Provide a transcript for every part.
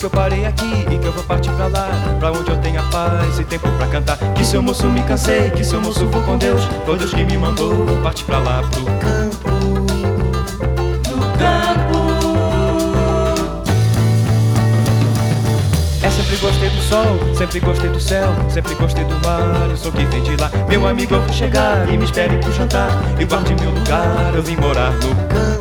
que eu parei aqui e que eu vou partir pra lá, pra onde eu tenha paz e tempo pra cantar. Que seu moço me cansei, que seu moço vou com Deus, foi Deus que me mandou partir pra lá pro campo. No campo. É sempre gostei do sol, sempre gostei do céu, sempre gostei do mar, eu sou que vem de lá. Meu amigo, eu vou chegar e me espere pro jantar, e guarde meu lugar, eu vim morar no campo.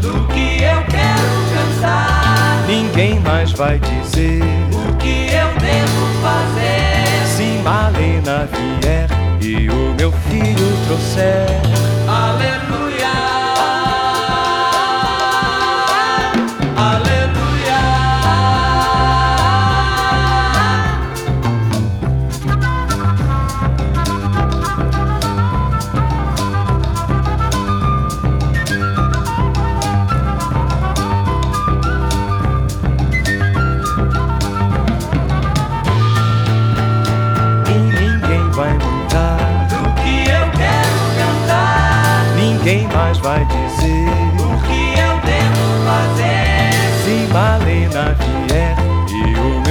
Do que eu quero cansar. ninguém mais vai dizer. O que eu devo fazer. Se Malena vier e o meu filho trouxer, Quem mais vai dizer o que eu devo fazer? Se Malena vier, eu